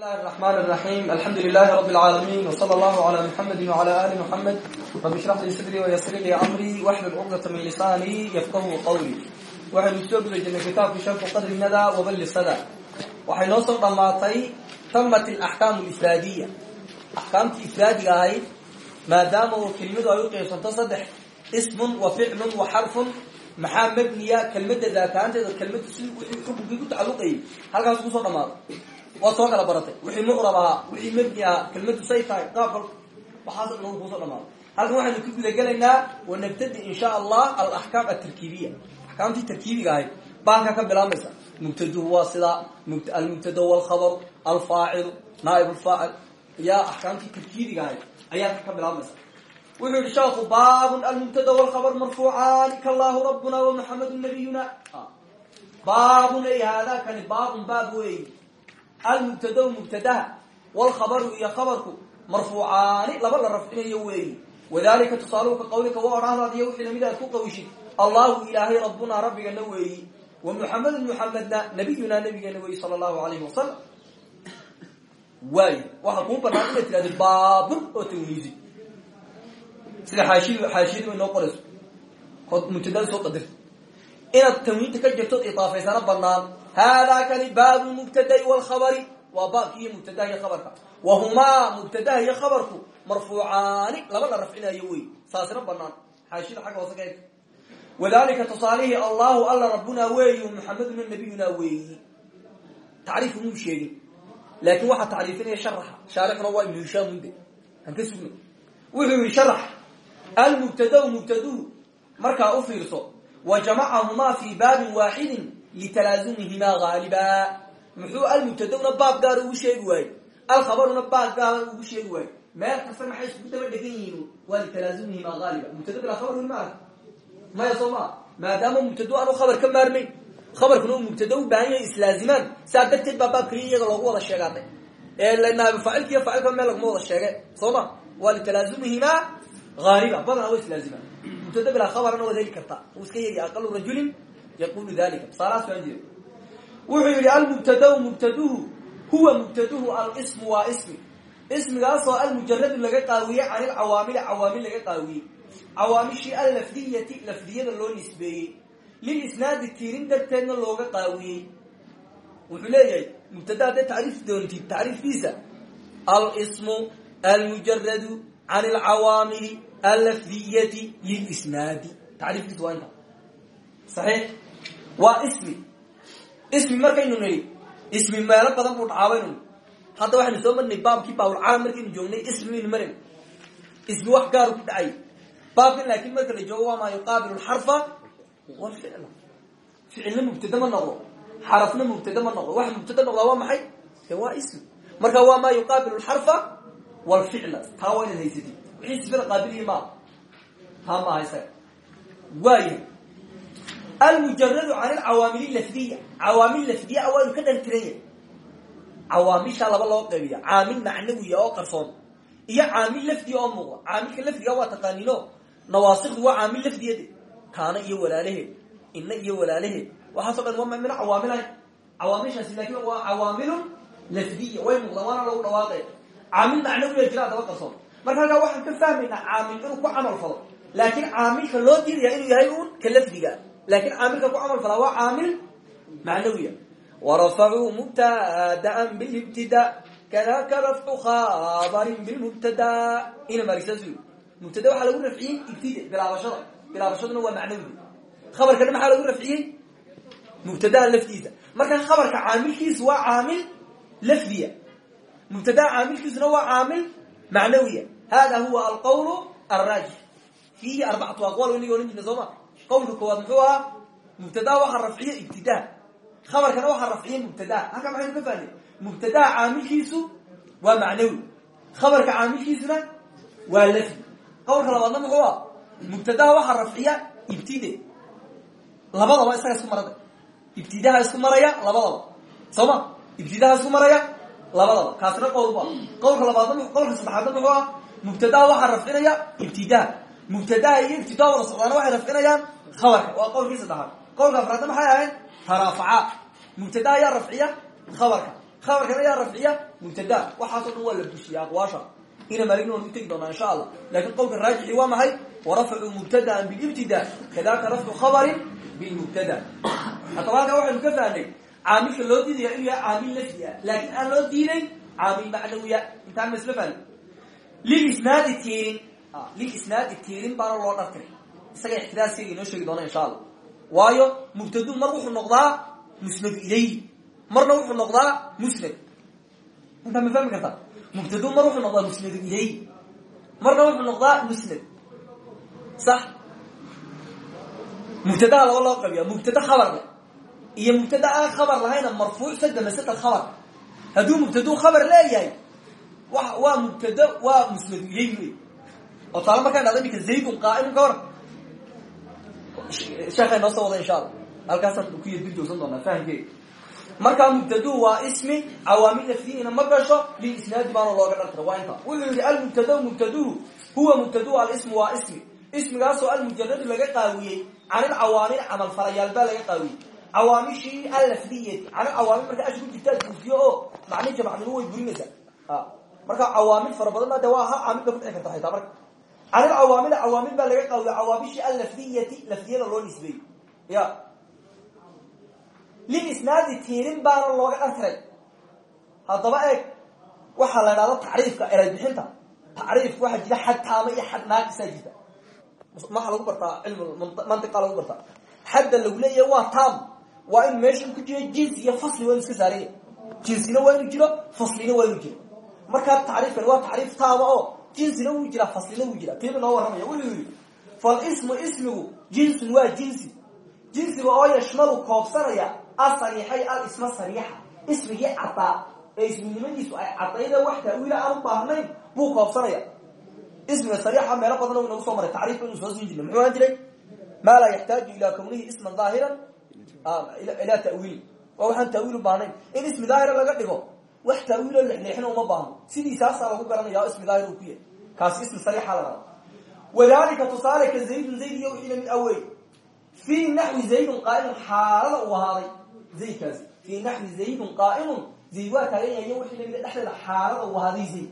bismillahi raxmaan raxiim alxamdu lilahi rabi lcaalamiin wsala allahu cala muxamedi wcala ali muxamed rabi ishrax lii sadrii wayasir lii amrii waxlul cuqdata min lisaanii yafqahu qawlii waxaynu soo guda jirnay kitaabkii sharxu qadri nada waballi sada waxay noo soo dhammaatay tamat alaxkaamu ifraadiya axkaamtii ifraadiga ahayd maadaama oo kelimadu ay u qeybsanto saddex ismun wa ficlun wa xarfun maxaa mabniya kelmada daakaanteeda kelmada si wixii xukunkii ku tacaluqayay halkaas ku soo dhamaado waad soo kala baratay. Wixii mucrab ahaa wixii mabni ahaa kelmadu say tahay. Qaabka waxaas nagu ku soo dhamaado. Halkan waxaynu ka gudagelaynaa wanabtadi in sha allah alaxkaam atarkiibiya axkaamtii tarkiibiga ahayd baalkaa ka bilaamaysa mubtaduhu waa sida almubtada walkhabaru alfaacilu naaib lfaacil yaa axkaamtii tarkiibiga ahayd ayaa ka bilaamaysa wuxuu yihi sheekhu baabun almubtada walkhabar marfuucaani kallahu rabbuna wamaxamedu nabiyuna. Baabun ay haadakani baabun baab weeyi almubtada mubtadaha walkhabaru iyo khabarku marfuucaani laba la rafcinayo weeyi wadalika tusaaluhu ka qawlika wa odhaahdaadiyo wixii la mid aad ku qawishid allahu ilaahay rabbunaa rabbigana weeyi. Wa muxamedun muxamedna nabiyunaa nabigeena weeyi sala allahu alayhi wasalam waayo waxaa kuu banaan inaad tirahdo baabun oo tawniisi sida xaashid xaashiyadu ay noo qorayso ood mubtadada soo qadarta inaad tanwiinta ka jirtood idaafaysana banaan haadaa kani baabu mubtadai walkhabari waa baabki iyo mubtadaha iyo khabarka wahumaa mubtadaha iyo khabarku marfuucaani laba la rafcinayo wey saasina banaan xaashida xagga hoose ka eg wadalika tusaalihii allahu alla rabbunaa weeyi muxameduna nabiyunaa weeyi tacriif muu sheegin laakin waxaa tacriifinaya sharaxa shaarixuna waa ibnu hishaam munde aan ka sugna wuxuu yihi sharax almubtadau mubtaduhu markaa u fiirso wa jamacahumaa fi baabin waaxidin litalaazumihimaa haaliba muxuu almubtadawna baab gaara ugu sheegi waaye alkhabaruna baab gaara ugu sheegi waaye meel kasta maxay isku daba dhegan yihiin waa litalaazumihimaa haaliba mubtada bilaa khabar maarka maya soo maa maadaama mubtado aanu khabar ka maarmayn khabarkuna uu mubtada u baahan yahay islaazimaan saa darteed baa baabkaliya iyaga loogu wada sheegaatay ee naabifacilka iyo facilka meel laguma wada sheege soo ma waa litalaazumihimaa haaliba badana wa islaazimaan mubtada bilaa khabarna waad heli kartaa uu iska yegi aqalu rajulin yaqulu dalika tusaalahaas waan jira wuxuu yihi almubtadau mubtaduhu huwa mubtaduhu alismu waa ismi ismigaasoo almujaradu laga qaawiyey can ilcawaamili cawaamil laga qaawiyey cawaamishii allafdiyati lafdiyada loo nisbeeyey lilisnaadi tiirin darteedna looga qaawiyey wuxuu leeyahay mubtada hadday tacriif doontid tacriifkiisa alsmu almujaradu can ilcawaamili allafdiyati lilisnaadi tacriifkiisa waa waa ismi. Ismi markaynu nidhi ismi meelo badan buu dhacaabaynu hadda waxaynu soo marnay baabkii baabulcaam markaynu joognay ismi maynu maran ismi wax gaaru ku dhacay. Baabkan laakiin marka la joogo waa maa yuqaabilu lxarfa walficla ficilna mubtada ma noqdo. Xarafna mubtada ma noqdo. Waxa mubtada noqdaa waa maxay? De waa ismi. Marka waa maa yuqaabilu lxarfa walficla taa waa inaad haysatid. Wixii sifada qaabiliyi maa taa maaha almujaradu can alcawaamil lafdiya cawaamil lafdiya waanu ka dhan tiran yahay cawaamishaa laba loo qaybiya caamil macnawiya oo qarsoon iyo caamil lafdiya oo muuqda caamilka lafdiga waa taqaaniino nawaasikdu waa caamil lafdiyade kaana iyo walaalaheed ina iyo walaalaheed waxaaso dhan waa mina cawaamilahay cawaamishaasi laakin waa cawaamilun lafdiya way muuqdaan waana lagu dhawaaqaya caamil macnawiya jira adaba qarsoon marka halkaa waxaan ka fahmaynaa caamil inuu ku camal falo laakiin caamilka loo diidaya inuu yahay un ka laakiin caamilka ku camal falaa waa caamil macnawiya warafacuu mubtadaan bilibtida kadaka rafcu khabarin bilmubtada ina maarisaas ui mubtada waxaa lagu rafciyey ibtida bilaabashada bilaabashaduna waa macnawi khabarkana maxaa lagu rafciyey mubtadaha laftiisa marka khabarka caamilkiisu waa caamil lafdiya mubtadaha caamilkiisuna waa caamil macnawiya hada huwa alqawl alraajix fiihi arbacatu aqwal iniga ohan jirna soo ma qawlka koowaad muxuu ahaa mubtadaha waxaa rafciya ibtidaa khabarkana waxaa rafciya mubtadaha halkaa maxaynu ka fahnay mubtadaha caamilkiisu waa macnawi. Khabarka caamilkiisuna waa lafdi qawlka labaadna muxuu ah mubtadaha waxaa rafciya ibtide. Labadaba isaga isku marada. Ibtidaha isku maraya labadaba. Soo ma ibtidaha isku maraya labadaba. Kaasina qowlba qawlka labaadna qawlka saddexaadna muxuu ah mubtadaha waxaa rafcinaya ibtidaha mubtadaha iyo ibtidaa wada khabarka waa qowlkii saddexaad qowlka afraadna maxay ahayd taraafaca mubtadaha ayaa rafciya khabarka khabarkana yaa rafciya mubtada waxaaso dhan waa la bushiya aqwaasha ina maaligna waan u tegi doonaa insha allah laakiin qowlka raajixi waa maxay warafcu mubtadaan bilibtida kadaka rafcu khabarin bilmubtada haddaba halkaa waxaynu ka fahnay caamilka loo diidaya inuu yahay caamil lafdi ah laakin aan loo diiday caamil macnawiya intaan ma isla fahni lilisnaadi tiirin lilisnaadi tiirin baana loo dhartiray isaga ixtiraaskeyga inoo sheegi doona insha allah. Waayo mubtadu mar wuxuu noqdaa musnad ilayhi marna wuxuu noqdaa musnad. Intaa ma fahmi kartaa? Mubtadu mar wuxuu noqdaa musnad ilayhi marna wuxuu noqdaa musnad. Sax. Mubtadaha laba loo qabiya mubtada khabar leh. Iyo mubtada aan khabar lahayna marfuuc sada masada khabar. Hadduu mubtadu khabar leeyahay wa waa mubtada waa musnad ilayhi wey oo taala markaan dhada iminka zaydun qaa'imun sheekhay noo soo wada insha allah halkaasaan ku yadbi joogsan doonaa fahamkeega markaa mubtadu waa ismi cawaamil lafdiina ma gasho lilisnaadi baana looga dhartira waa inta wuxuu yihi almubtada mubtaduhu huwa mubtadu alismu waa ismi ismigaasoo almujaradu laga qaawiyey can ilcawaamil camalfalayaal baa laga qaawiyey cawaamishii allafdiyati can ilcawaamil marka ash ku jirta ad guufiyo oo macni jamacnimu way burinaysaa marka cawaamil fara badan baa de waa ha caamil ba kudhici karta xitaa marka can ilcawaamil cawaamil baa laga qaawiya cawaamishii allafdiyati lafdiyada loo nisbeeyey ya. Lilisnaadi tiirin baana looga dhartiray haddaba eeg waxaa la idhahda tacriifka eray bixinta. Tacriifka waxaa jira xad taama iyo xad naaqisaa jirta. Maxaa lagu bartaa cilmu mantiqa lagu bartaa. Xadda lagu leeyahay waa tam waa in meeshan ku jiro jinsi iyo fasli waa inu iska saaranya jinsina waa inuu jiro faslina waa inuu jiro. Markaa tacriifkan waa tacriif taama jinsina wuu jiraa faslina wuu jiraa tiiba noo warramaya wuxuu yihi falismu ismigu jinsun waa jinsi. Jinsiga oo yashmalu koobsanaya asariixay alisma sariixa ismigii caddaa ee isminimadiisu ay caddayda wax taawiila aan u baahnayn buu koobsanaya. Ismiga sariixa meelo badan o inagu soo maray tacriifka inu soo siin jirna muxuu ahaan jiray? Maa laa yaxtaaju ilaa kawnihi isman daahiran ilaa ta'wiil. Waa waxaan taawiil u in ismi daahira laga dhigo wax taawiiloo lexleexina uma baahno. Sidiisaasaa lagu garanaya o ismi daahir uu ku yahay kaasi ismi sariixa la raba wadalika tusaale ka zayd iyo wixii la mid awey. Fii naxwi zaydun qaa'imun xaalada uu ahaaday zaydkaasi. Fii naxwi zaydun qaa'imun zayd waa taagan yahay iyo wixii lamida dhexdeeda xaalada uu ahaaday zayd.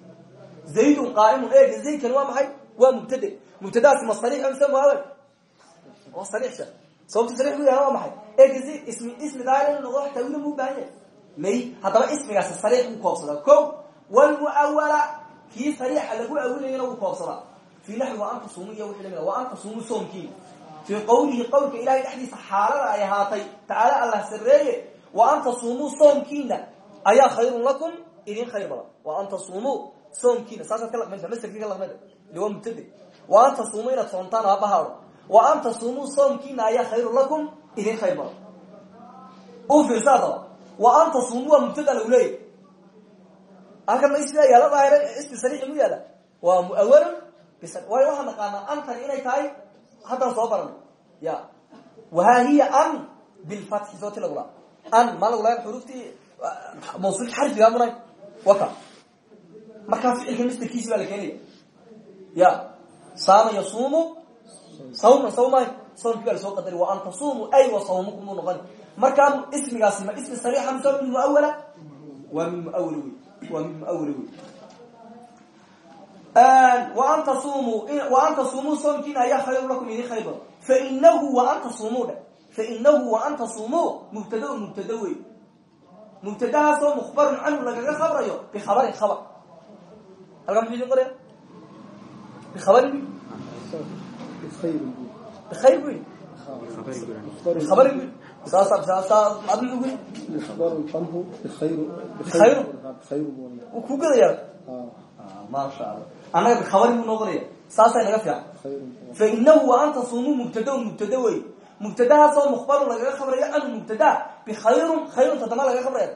Zaydun qaa'imun eega zaydkan waa maxay? Waa mubtade. Mubtadaasi ma sariixa mise muawal waa sariixsha sababta sariix ku yahay waa maxay? Zayd ismi ismi daahir inu noqdo wax may haddaba ismigaasi sariix buu koobsadaa ko walmuawala kii sariixa lagu awilayana wuu koobsadaa fii naxwi wa anta suumu iyo wixii lamida wa anta suumu soomkiina fii qawlihi qowlka ilahay dhexdiisa xaalada ay ahaatay. Tacaala allah sareeye wa an tasuumuu soomkiina ayaa khayrun lakum idin khayr badan. Wa an tasuumuu soomkiina saasaad ka laqmaysa masarkii ka laqmada ile waa mubtade wa an tasuumuu inaad soomtaan wa u fiirsa adaba wa an tasuumuu waa mubtada lagu leeyahy halkan ma ismidaa yaalla daahira ismi sariixi mu yaalla. Waa muawalun waayo waxaan naqaanaa antani inay tahay haddaan soo baranay ya. Wahaa hiya an bilfatxi soo ti lagula an ma lagula xuruftii mawsuulki xarfiga munay waka markaa ficilka masderkiisi baa la keenaya. Ya. Saama yasuumu sawman sawmay. Sawmkii baa la soo qadari wa an tasuumu ay wa sawmukum buu noqon markaa ismigaasi ma ismi sariixa mise min muawala waa min muawala wey waa min muawala wey an tasumuu waan tasumuu soomkiina ayaa khayru lakum idin khayr badan fainahu waan tasumuu dhe fainahu waan tasumuu mubtada mubtada wey mubtadahaasoo mukhbarun canhu lagaga khabrayo bikhabarin khabar. Halkaa muxuu idin qoraya bikhabarin bkhayr bu bikhabarin bu saasa saasa wuu kuu gadayaa maasha allah annaga bikhabari buu noo qoraya saasay naga fiican fainahu wa an tasumuu mubtada mubtada wey mubtadahaasoo mukhbarun lagaga khabrayo canhu mubtada bikhayrun khayrun tadama laga khabraya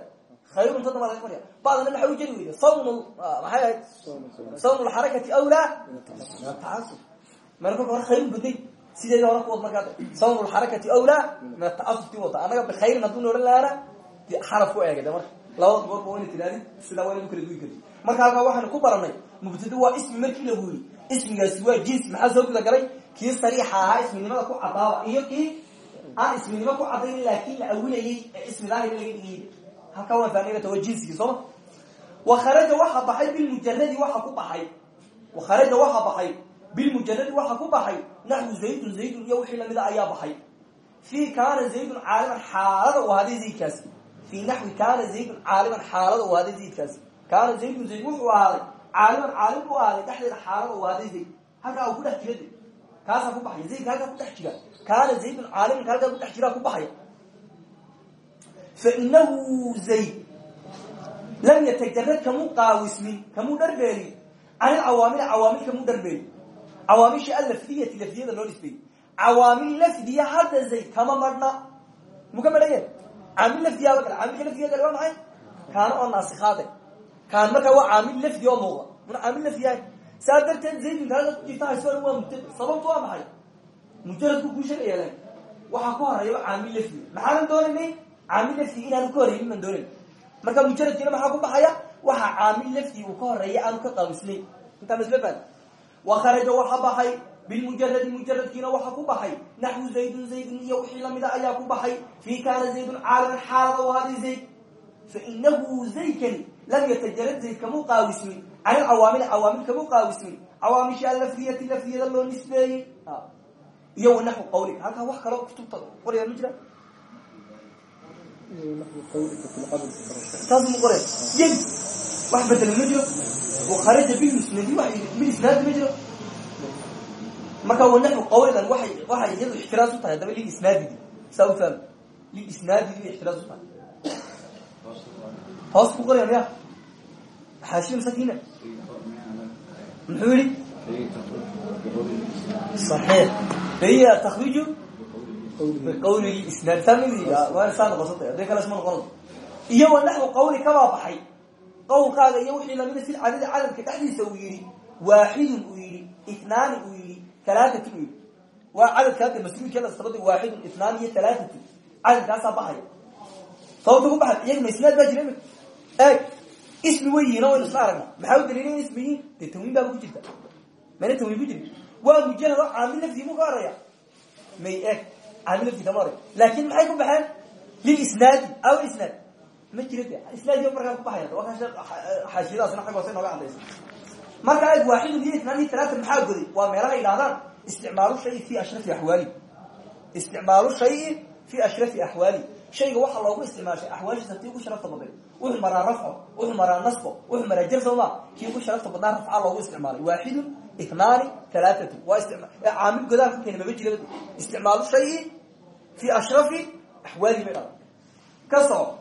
khayrun tadama laga khabraya badana maxay u jeli weyda sawm maxay ahayd sawm lxarakati awlaa taasub meel kolka hore khayr baday sideeda hore kuwad markaa sawm lxarakati awlaa min ataasubti wata annaga bikhayrin hadduu odhan lahaana xaraf ku eegay de marka labada goorba wayna tiraadin sidaa wayna kala duwi karin. Marka ku baranay mubtada waa ismi markii lagu yiri ismigaasi waa jinsi maxaa soo guda galay? Kii sariixa ahaa isminimada ku cadaaba iyo kii aan isminimo ku cadayn laakiin la ismi daahir laga dhigayy halkaa waan fahnay waa jinsigii sooma wakharaja waxa baxay bilmujaradi waxa ku baxay. Wakharaja waxa baxay bilmujaradi waxa ku baxay naxwu zaydun zaydun iyo wixii lamida ayaa baxay fii kaana zaydun caaliman xaalada u ahaaday zaydkaasi fii naxwi kaana zaydun caaliman xaalada u ahaaday zaydkaasi kaana zaydun zayd wuxuu ahaaday caaliman caalim u ahaaday dhexdeeda xaalada u ahaaday zayd halkaa u ku dhex jira kaasaa ku baxaya zaydka halkaa ku dhex jira kaana zaydun caalimanka halkaa ku dhex jiraa ku baxaya fa inahu zayd lam yatajarad kamuu qaawismin kamuu dharbeelin can ilcawaamili cawaamil kamuu dharbeelin cawaamilsha allafdiyati lafdiyada loo nisbeeyey cawaamil lafdiya hadda zayd kama marhna muka madhaya caamil lafdiyaaba kale caamilka lafdiga kale waa maxay kaana oo kaan markaa waa caamil lafdi oo muuqda muna caamil lafdiyahay saa darteed zaydinka halka ku jirta hayso waa mubtada sababtu waa maxay? Mujaradku kuu sheegaya lan waxaa ku horreeya caamil lafdi maxaanan doonaynay? Caamil lafdi inaanu ka horeynin baan doonayn. Marka mujaradkiina maxaa ku baxaya? Waxaa caamil lafdi uu ka horreeya aanu ka qaawisnayn intaa masla wakharaja waxa baxay. Bilmujaradi mujaradkiina waxa ku baxay. Naxwu zaydun zaydun iyo wixii lamida ayaa ku baxay. Fii kaana zaydun caaliman xaalada u ahaaday zayd. Fainahu zaydkani lam yatajarad zayd kamuu qaawismin can ilcawaamil cawaamil kamuu qaawismin cawaamisha alafdiyati lafdiyada loo nisbeeyey. Iyo wanaxwu qawli. Halkaa wax kaloo kutubta qoraya ma jira saas mu qore yeg! Wax bedela ma jiro wakharaja bilmusnadi bilisnaadi ma jiro. Marka wanaxwu qawligan waay waxay iyadu ixtiraas u tahay haddaba lilisnaadidi saa u faham lilisnaadidi ixtiraas u tahay. Hoos ku qoraya miya xaashiya masakina muxuu yihi صaxiix fahiya takriju biqawli isnaad. Saamadiga waa saa noqosatay hadday kale isma noqonato iyo wanaxwu qawli kabaa baxay qowlkaaga iyo wixii lamida fi cadadi cadadka dhexdiisa uu yihi waaxidun uu yihi itnaani uu yihi alaaatu uu yihi waa cadadka hadda masruudkeeda sabada waaxidun itnaani iyo alaaatu cadadkaasaa baxaya sababta ku baxay iyagna isnaad baa jira. Eeg ismi way yihiin waynu isla maxaa u daliilay in ismi? Yihiin ku jirta. Mayna tanwiin ku jiri waa mujarad oo caamil lafdi mu ka horaya may eeg caamil lafdi kama horaya maxay ku baxeen? Lilisnaadi aw isnaad ma jira de isnaadi markaa ku baxaya waa ka xaashiyadaasna xag hoose nooga cadaysa marka eeg waaxidun iyo itnaan iyo talaata maxaa goday? Waa meelaha yidhahdaan isticmaalu shayi fi ashrafi axwaali isticmaalu shayi fi ashrafi axwaali shayga waxaa loogu isticmaashay axwaashiisa tii ugu sharafta baday wuxuu maraa rafco wuxuu maraa nasbo wuxuu maraa jar sooma kii ugu sharafta badnaa rafca loogu isticmaalay waaxidun itnaani alaaatu waa caamil godaha ku keeni maba jira. Isticmaalu shayi fi ashrafi axwaali bay dhada ka soco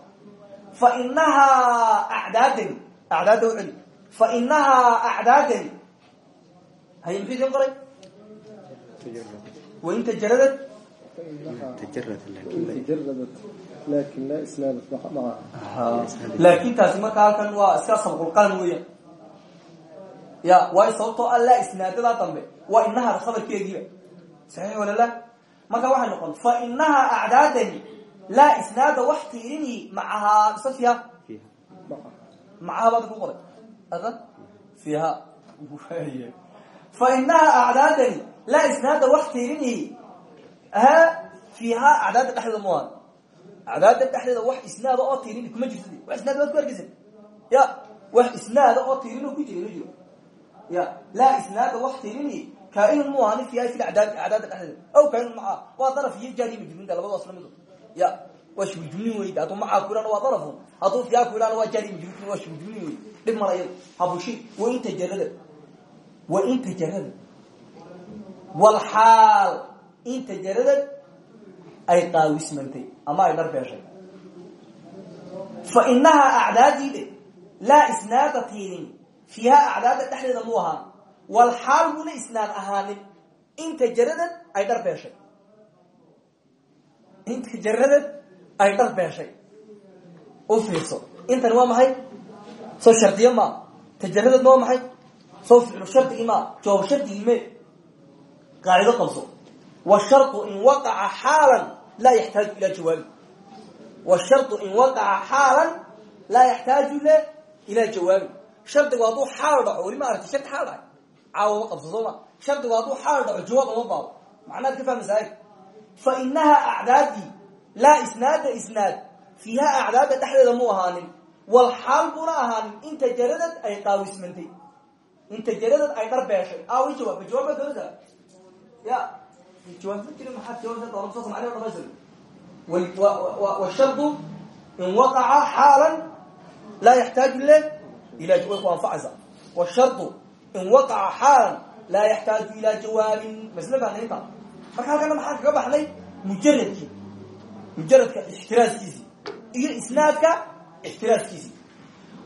fa inahaa acdaadani acdaadda u celi fa inahaa acdaadani haye muxuu idin qoray wain tajaradad laakin taasi marka halkan waa iska sabqulqalam weeyaan ya waayo sababtoo a laa isnaadadaa dambe waa inahaa khabarkeegiiba saxiix wala la marka waxay noqon fa inahaa acdaadani laa isnaada wax tiirini macahaa mise fiiha macaha baad ku qoray ada fiiha fa inahaa acdaadani laa isnaada wax tiirini ha fiihaa acdaadda dhexdeeda muan acdaadda dhexdeeda wax isnaada oo tiirini kuma jirto wax isnaad baad ku arkeysa ya wax isnaada oo tiirin ku jira ma jiro ya laa isnaada wax tiirini kaainun muani fiiha fi acdaad acdaadda dhexdeeda aw kaainun maca waa daraf iyo jaari majruminta labadaas la mido ya waa shibujumlin wey hadduu macaa ku idhana waa darafun hadduu fiiha ku idhana waa jaari majrumin waa shibujumlin wey dhib mala iyado habushi wain tajarada wain tajarada walxaal in tajaradad ay qaawismantay ama ay dharbeeshay fa inahaa acdaadiide laa isnaada tiinin fiihaa acdaadda dhexdeeda mu ahaan walxaal muna isnaad ahaanin in tajaradad ay dharbeeshay in tajaradad ay dharbeeshay u fiirso. Intani waa maxay? Soo shardiyo maa tajaradad waa maxay? Soo ficlu shardigii maa jawaab shardigii me qaacido qabso wsharطu in waqaca xaalan laa yaxtaaju ila jawaabi. Wsharطu in waqaca xaalan laa yaxtaaju le ilaa jawaabi. Shardigu hadduu xaal dhaco weli ma aragti shardi xaal dhacay caawa ma qabso soo ma. Shardigu hadduu xaal dhaco jawaab uma baabo. Macnaad ka fahmaysaa fa inahaa acdaadii laa isnaada isnaad fiiha acdaada dhexdeeda mu ahaanin wal xaal buna ahaanin inta jaradad ay qaawismantay. Inta jaradad ay dhar beeshay. Aaway jawaaba jawaaba doonta ya jawaabta jiri maxaad jawaabta doona soo macnaha dhamaystir washardu in waqaca xaalan laa yaxtaaju le ila way ku anfacaysa washardu in waqaca xaalan laa yaxtaaju ilaa jawaabin. Masle baanaynta marka halkana maxaa kaga baxday? Mujaradkii mujaradka ixtiraaskiisii iyo isnaadka ixtiraaskiisii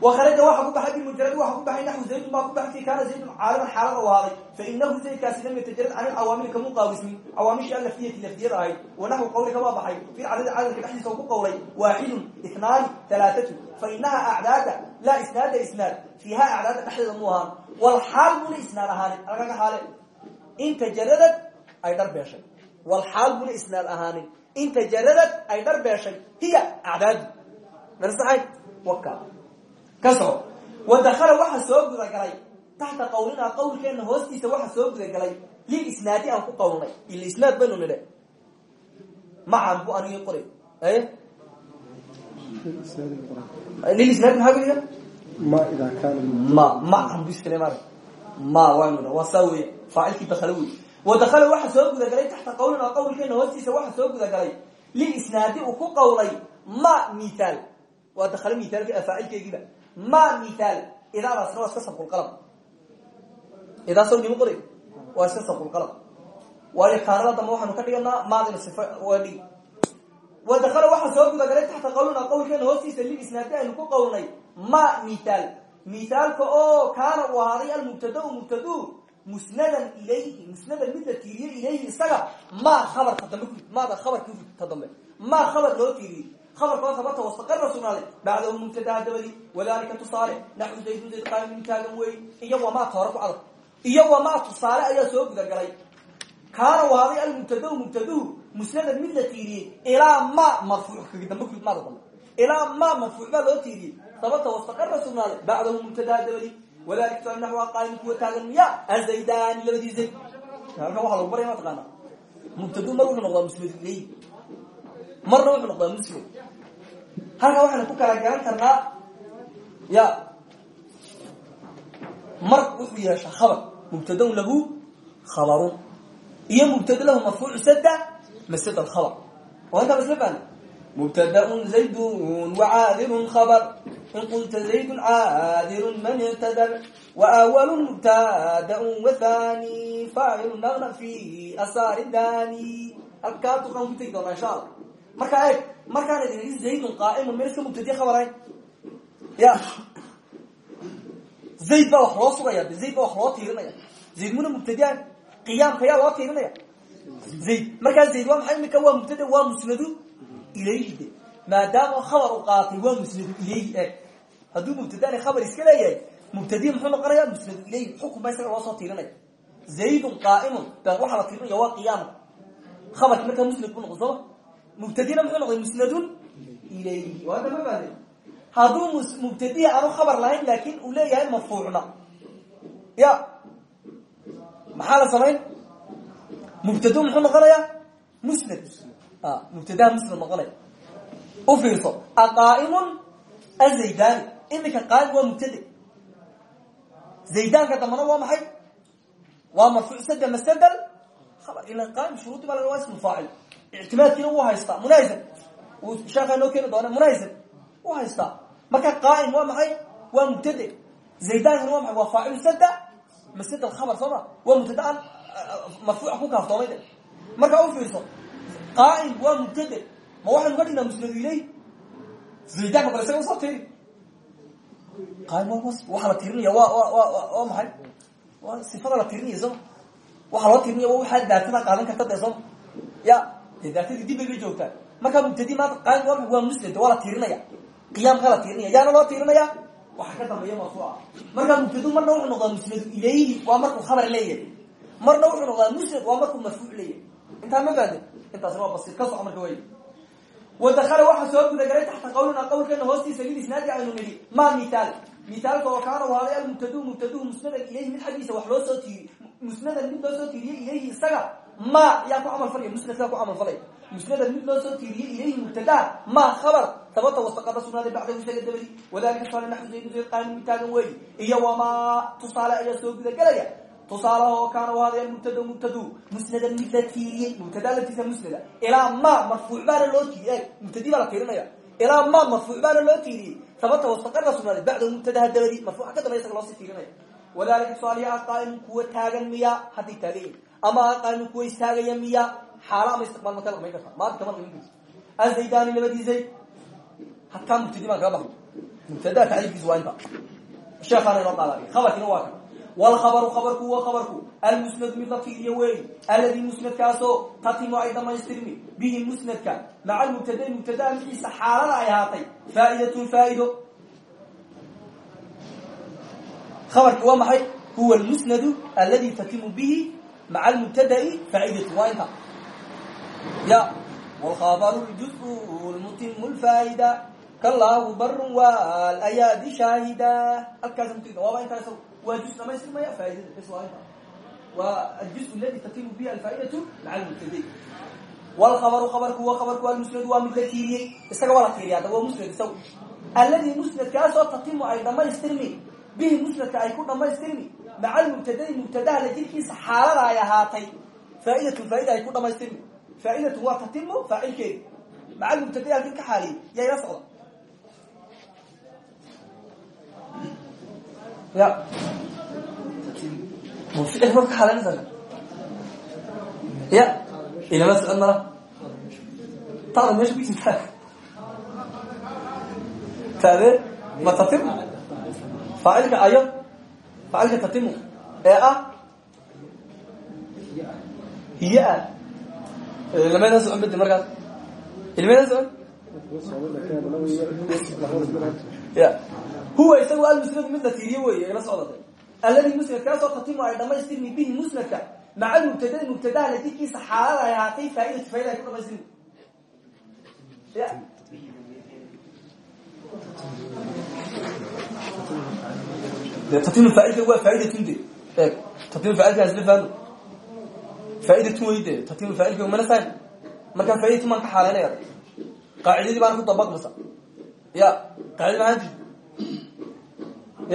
wakaraja waxa ku baxay bimujaradi waxa ku baxay naxu zaydun baa ku baxay kaana zaydun caaliman xaalad oo ahaaday. Fainahu zaydkaasi lam yatajarad can ilcawaamili kama qaawismin cawaamishii allafdiyati lafdiyada ahayd wanaxu qawli kama baxay. Fi cadadi cadadka dhexdiisa ku qawlay waaxidun ithnaani talaatatu. Fainaha acdaada laa isnaada isnaad. Fiiha acdaada dhexdeeda mu ahaan. Walxaal muna isnaad ahaane alkaga haale. In tajaradad ay dhar beeshay. Wlxaal buna isnaad ahaanin. Inta jaradad ay dhar beeshay hiya acdaadu marsaay kaso wadakala waxa soo gudagalay. Taxta qawlinaa qawlkeena hoostiisa waxa soo gudagalay. Lilisnaadi aan ku qawlnay. Ilisnaad baynu nidhe macan bu anigi qori lilisnaadi maxaa gudiga ma ma macan bu iskale mara ma waanu waa saa weya faacilkii dakale wey wadakala waxa soo gudagalay taxta qawlinaa qawlkeena hoostiisa waxa soo gudagalay lilisnaadi uu ku qawlay ma mithaal waa dakale mithaalki faacilkeegiiba ma mithaal idaadaasna waa iska sabqulqalab idaa saw nima qori waa iska sabqulqalab waayo kaanada dambe waxaanu ka dhiganaa maadina sifa waa dhigi wadakala waxaa soo gudagalay taxta qawlina qawlkeena hoostiisa lilisnaadi aynu ku qawlnay ma mithaal mithaalka oo kaana ahaaday mubtadu musnadan ilayhi musnadan mid la tiiriye ilayhi isaga ma khabarka dambe maada khabarka ta dambe. Ma khabar loo tiiriyey abarkoo habata wastaqara sugnaaday. Bacdahu mubtadaa dabadi wadalika tusaale. Naxu zaydun zayd qaamin taagan wey iyo wamaa toore ku adag. Iyo wamaa tusaale ayaa soo gudagalay. Kaana waaday almubtadau mubtaduhu musnadan mid la tiiriyey ilaa ma marfuuc dambe maada dambe. Ilaa ma marfuuc baa loo tiiriyey sababta wastaqara sugnaaday. Bacdahu mubtadaa dabadi tusaale naxwa qaamin kuwa taagan miya azaydani labadii zayd halkan waxaa lagu baraya mataqaana mubtadu mar wuxuu noqdaa musnad ilay marna wuxuu noqdaa muslim halkaa waxaynu ku kala garan karnaa ya mar wuxuu yeeshaa khabar mubtadaun lahu khabarun iyo mubtada lahu marfuucu sada masad alkhabar oo intaa basla fahna mubtadaun zaydun wacaadirun khabar in qulta zaydun caadirun man ictadar waawalu mubtadaun wathani faacilun naqna fi asaari dani halkaa duqaan ku tegi doonaa insha allah markaa eeg markaan idin zaydun qaaimun meel iska mubtadiye khabarayn ya zayd baa wax loo sugaya zayd baa wax loo tiirinaya zayd muna mubtadiyan qiyaamka yaa loo tiirinaya zayd markaa zayd waa maxay imika waa mubtada waa musnadu ilayhi maadaama khabar u qaatay waa musnadu ilayhi eeg hadduu mubtadaani khabar iska leeyahay mubtadiya muxuu noqonaya musnadu ilayhi xukun baa isaga loo soo tiirinaya zaydun qaaimun waxaa la tiirinaya waa qiyaamka khabarki markaa musnad bu noqon sooma mubtadina muxuu noqday musnadun ilayhi. Waa dama baade hadduu mubtadiya aanu khabar lahayn laakin uu leeyahay marfuucna ya. Maxaa la samayn? Mubtadu muxuu noqonayaa musnad. Mubtadaha musnad noqonaya u imika qaa'im waa mubtade zaydaanka dambana waa maxay? Waa marfuuc sada masadal khabar ila qaa'im shuruudi baa laga waa ismu faacil. Ictimaadkiina wuu haystaa munaasan uu sheekhaa noo doona munaasan u haystaa. Marka qaa'im waa maxay? Waa mubtade zaydaankana waa maxay? Waa faacilu sada masad alkhabar soo ma? Waa mubtada aan marfuuca ku marka u fiirso qaa'im waa mubtade ma waxaynu ka dhignaa musnadu ilay? Zaydaanka bal isaga waxaa la tirinaya waa maxay? Waa sifada la tirinaya sooma waxaa loo tirinaya waa waxaa daatada qaadan karta dee sooma ya dee daatadii dib bay bay joogtaa. Markaa mubtadi maanta waa musnad waa la tirinaya. Qiyaamkaa la tirinaya yaana loo tirinaya? Waxa ka dambeeya marfuuca markaa mubtadu marna wuxuu noqdaa musnadu ilayhi waa markuu khabar leeyahay. Marna wuxuu noqdaa musnad waa markuu marfuuc leeyahay. Intaa ma baadin intaasna waa basiir ka soco marka wey wadakala waxaa soo gudagalay taxta qawlina qawlkeena hoostiisa lilisnaadi aynu nidhi ma mithaal mithaalka oo kaana waaday almubtadu mubtaduhu musnadan ilayhi mid xaggiisa wax loo soo tiiriy musnadan mid loo soo tiiriyey ilayhi isaga ma yaa ku camal falaya musnadkaa ku camal falaya musnadan mid loo soo tiiriyey ilayhi mubtadaa ma khabar sabata wasaqada sugnaaday bacdahu isaga dabadi wadalika tusaale naxu zayd zayd qaamin mid taagan weeyi iyo wamaa tusaale ayaa soo gudagelaya tusaalaha oo kaana u hadaya mubtada mubtadu musnadan mid la tiiriyey mubtada laftiisa musnada ilaa ma marfuuc baana loo tiiriyey mubtadii baa la tiirinaya ilaa ma marfuuc baana loo tiiriyey sabata wasaqada sugnaaday bacdahu mubtadaha dabadi marfuuca ka dambaya isaga loosii tiirinaya wadalika tusaalihi aqaa'imun kuwa taagan miya haddii taagayin ama aqaa'imun kuwa istaagaya miya xaala ama istiqbaal ma kala dhamayn karta maanta kama dhimin karto azaydani labadii zayd hataa mubtadi baan kaga baxay mubtadaa tacriifkiisu waa inta sheekhaana inoo qaadaay khabarkiina waa kan wlkhabaru khabarku wa khabarku almusnadu mid la fiiriyo weey alladii musnadkaasoo tatimu ay dhamaystirmi bihi musnadka maca mubtadai mubtadaa mixiisa xaalada ay ahaatay faa'idatun faa'ido abarki waa maxay huwa lmusnadu aladi tatimu bihi maca lmubtadai faaidatu waa inta ya wlkhabaru ljuzu lmutimu lfaa'ida kallahu barun walayaadi shaahida halkaas mutida waaba intaa isago waa juz dhamaystirmaya faaidada bs waa waa aljuz aladi tatimu bihi alfaa'idatu maca lmubtadai wlkhabaru kabarku wa kabarku almusnadu waa mid la tiiriyey isaga waa la tiiriya hadda waa musnad isago alladii musnadkaasoo tatimu ay dhamaystirmi bihi musnadka ay ku dhamaystirmi maca mubtadai mubtadaha la jirkiisa xaalada ay ahaatay faa'idatun faaida ay ku dhamaystirmi faa'idatun waa tatimu faacilkeedi maca mubtadai halkii ka xaaliyey yaa ila socda ya ficil ma ka xaalanaysa ya ilama socon mala taada meesha ku jirtaa taade ma tatimu faacilka ayo faacilka tatimu ee ah hiye ah ilmada socon bedi markaas ilmada socon ya. Huwa isagu almusnadu mid la tiiriye wey igala socda alladii musnadkaasoo tatimu ay dhamaystirmi bihi musnadka maca mubtadai mubtadaha la jirkiisa xaalada ay ahaatay faaidatu faaida ay ku dhamaystirmi ya. De tatim faailka waa faaidatun de e tatim faailka isla fahmo faaidatun wey de tatim faailka mana sayn markaa faaidatun baan ka xaalaynaya qaacidadii baana ku dabaqmasa ya qaacida maxaa jirta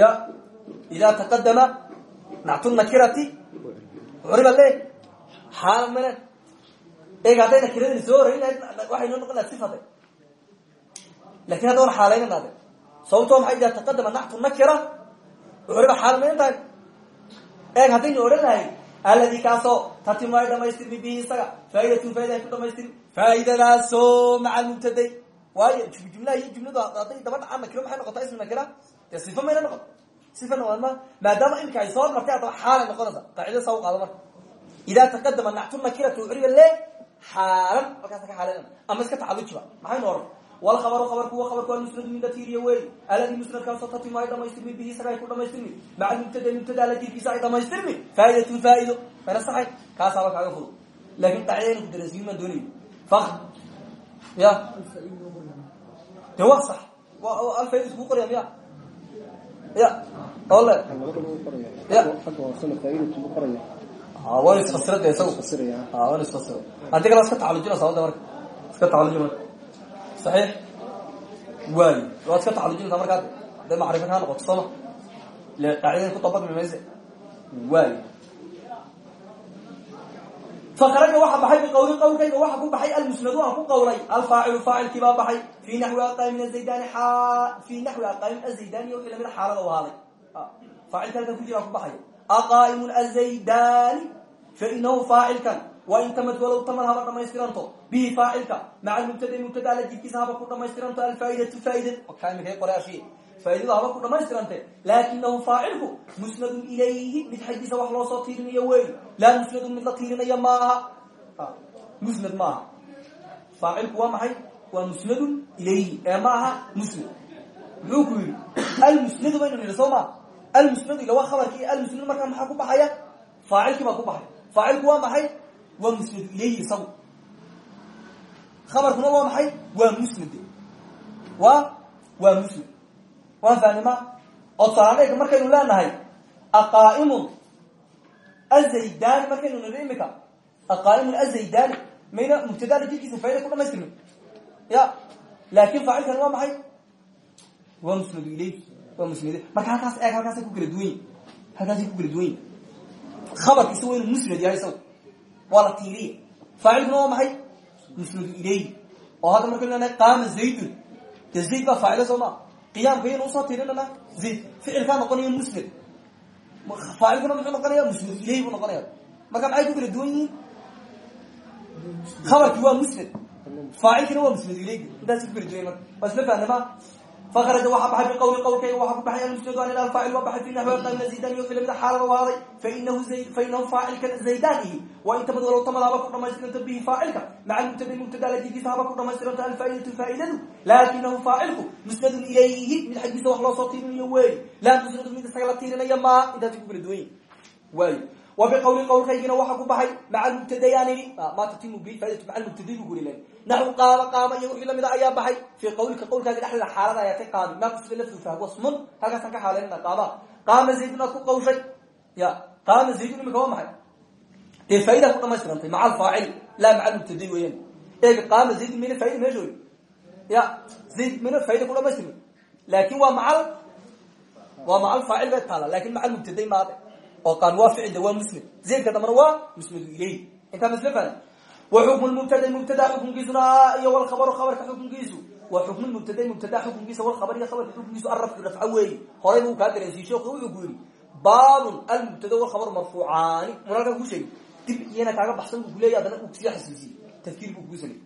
ya idaa taqadama nactu nakirati curiba le xaala mane eeg hadday nakiradani soo horeyn lahayd waxay noo noqon lahayd sifade laakiin hadda wan xaalaynanaade sababtoo maxay idaa taqadama nactu nakira curiba xaal mayn tahay eeg haddaynu odhan lahay aladi kaasoo tatimu ay dhamaystirmi bihi isaga faa'idatun faaida ay ku dhamaystirmi faaidadaasoo maca mubtaday waayo jumlaha iyo jumladu hadday daba dhacaan nakiro maxay noqotaa ismi nakira dee sifa mayna noqon sifa noqon ma maadaama imika ay soo martay haddaba xaalay noqonaysa qaacida saa u qaado marka idaa taqadama nactu nakiratu curiba le xaalan halkaasa ka xaalayna ama iska tacalujiba maxaynu oran wlkhabaru kabarku wa kabarku almusnadu min la tiiriye wey alladii musnadkaasoo tatimu ay dhamaystirmi bihi isaga ay ku dhamaystirmi maca mubtada mubtada la jirkiisa ay dhamaystirmi faa'idatun faa'ido mayna saxay kaasaaba kaaga fudud laakin qaacidayna ku darasiyin baan doonay fak ya de waa sax alfaid iskugu qoraya miya ya ole. Ya. Wan isfasira de isagu wan isfasira haddii kala iska tacalujina sabada marka. Iska tacaluji marka صaxiix waay. Waad iska tacalujinaysaa markaad hadday macrifo kaa noqoto sooma le qaacidadan ku dabaqmi mayse waay fakaraja waxa baxay biqawli qawlkayga waxa ku baxay almusnadu aan ku qawlay alfaacilu faacilkii baa baxay fi naxwi aqaamin azaydani fi naxwi aqaamin azaydani wixii lamida xaalada u ahaaday faacilka halkan ku jira ku baxaya aqaa'imun azaydani fainahu faacilkan wain tamad walow tamad haba dhamaystiranto bihi faacilka maca mubtada mubtada la jirkiisa haba ku dhamaystiranto alfaaidatu faaida imika qoraashiye faaidadu haba ku dhamaystirante laakinahu faacilku musnadun ilayhi mid xaggiisa wax loo soo tiirinayo wey laa musnadun mid la tiirinayo maaha musnad maaha faacilku waa maxay waa musnadun ilayhi ee ma aha musnad muxuu ku yidhi almusnadu baynu nidhi soo maa almusnadu ila waa khabarkii almusnadu markaa maxaa ku baxaya faacilkii baa ku baxay faacilku waa maxay waa musnadu ilayhi isagu khabarkuna waa maxay waa musnad waa waa musnad waan fahnima oo salaadhayga markaynu leenahay aqaa'imun azaydani markaynu nidhi imika aqaa'imun azaydani mayna mubtadaala jirkiisa faida ku dhamaystirmi ya laakin faacilkani waa maxay? Waa musnadu ileyh waa musnad marka halkaas eeg halkaasay ku kala duwanyi halkaasay ku kala duwanyi khabarkiisa waa inuu musnad yahay isaga waa la tiiriya faacilkuna waa maxay? Musnadu ileyh oo hadda marka lena qaama zaydun. De zayd baa faacila qiyaamka yaynu u soo tirinana zayd ficilkaa noqonaya musnad faacilkuna muxuu noqonaya musnadu ileyh buu noqonaya marka maxay ku kala duwan yihiin? Khabarkii waa musnad faacilkina waa musnad ileyh intaas ku kala duwan marka. Waa isla fahnama faraja waxa baxay biqowli qowlkayga waxa ku baxay an faacil waa baxay fi naxwi zidaan iyo filimida xaalaba waaday fainahu faacilkan zaydan ihi waa in tamad walow tamad haba ku dhamaystiranta bihi faacilka maca mubtada mubtada ladigiisa haba ku dhamaystiranta alfaa'idatu faa'idadu laakinahu faacilku musnadun ilayhi mid xaggiisa wax loo soo tiirinayo weey laa musnadun mid isaga la tiirinaya maa intaasi ku kala duwan yahi waayo وبqwli qwlkaygina waxa ku baxay maca mubtadayaan ii ma tatimu bi faidatu maca mubtaday bu guri naxu qaama qaama iyo wixii lamida ayaa baxay. Fii qawlika qawlkaaga dhexdeeda xaalada ayaa ka qaami maa kusida lafdu fahwa smun halkaasaan ka xaaleynana qaama qaama zaydun aad ku qawshay. Ya qaama zaydun imika waa maxay? Dee faa'idaa ku dhamaystirantay maca alfaacil laa maca mubtaday weeyaan. Eeg qaama zaydun mayna faa'ida meeshood ya zayd mayna faa'ida ku dhamaystirmi laakin waa macal waa maca alfaacil bay taala laakiin maca oo qaan waa ficilda waa musnad zaydka dambana waa musnadu ileyh intaa masla fahna wa xukmu mubtada mubtada xukunkiisuna iyo wlkhabaru khabarka xukunkiisu wa xukmu mubtada mubtada xukunkiisa wlkhabar iyo khabarka xukunkiisu arafcu rafca weeyi horay buu kaa dareensiye sheekhu wuxuu ku yidhi baabun almubtada wlkhabaru marfuucaani. Mun halkaa kuu sheegi dib iyana kaaga baxsan buu kuleeya adana uu ku sii xasuusiye tafkiir buu kugu samey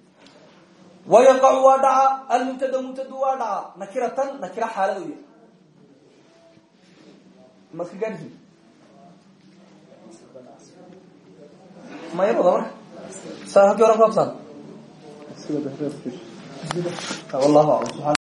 wayaqacu waa dhaca almubtada mubtadu waa dhaca. Nakiratan nakira xaaladooya maska gaarsi mayawada marka? Sa halkii horan ku dhexdeed wallahu aclam subxaana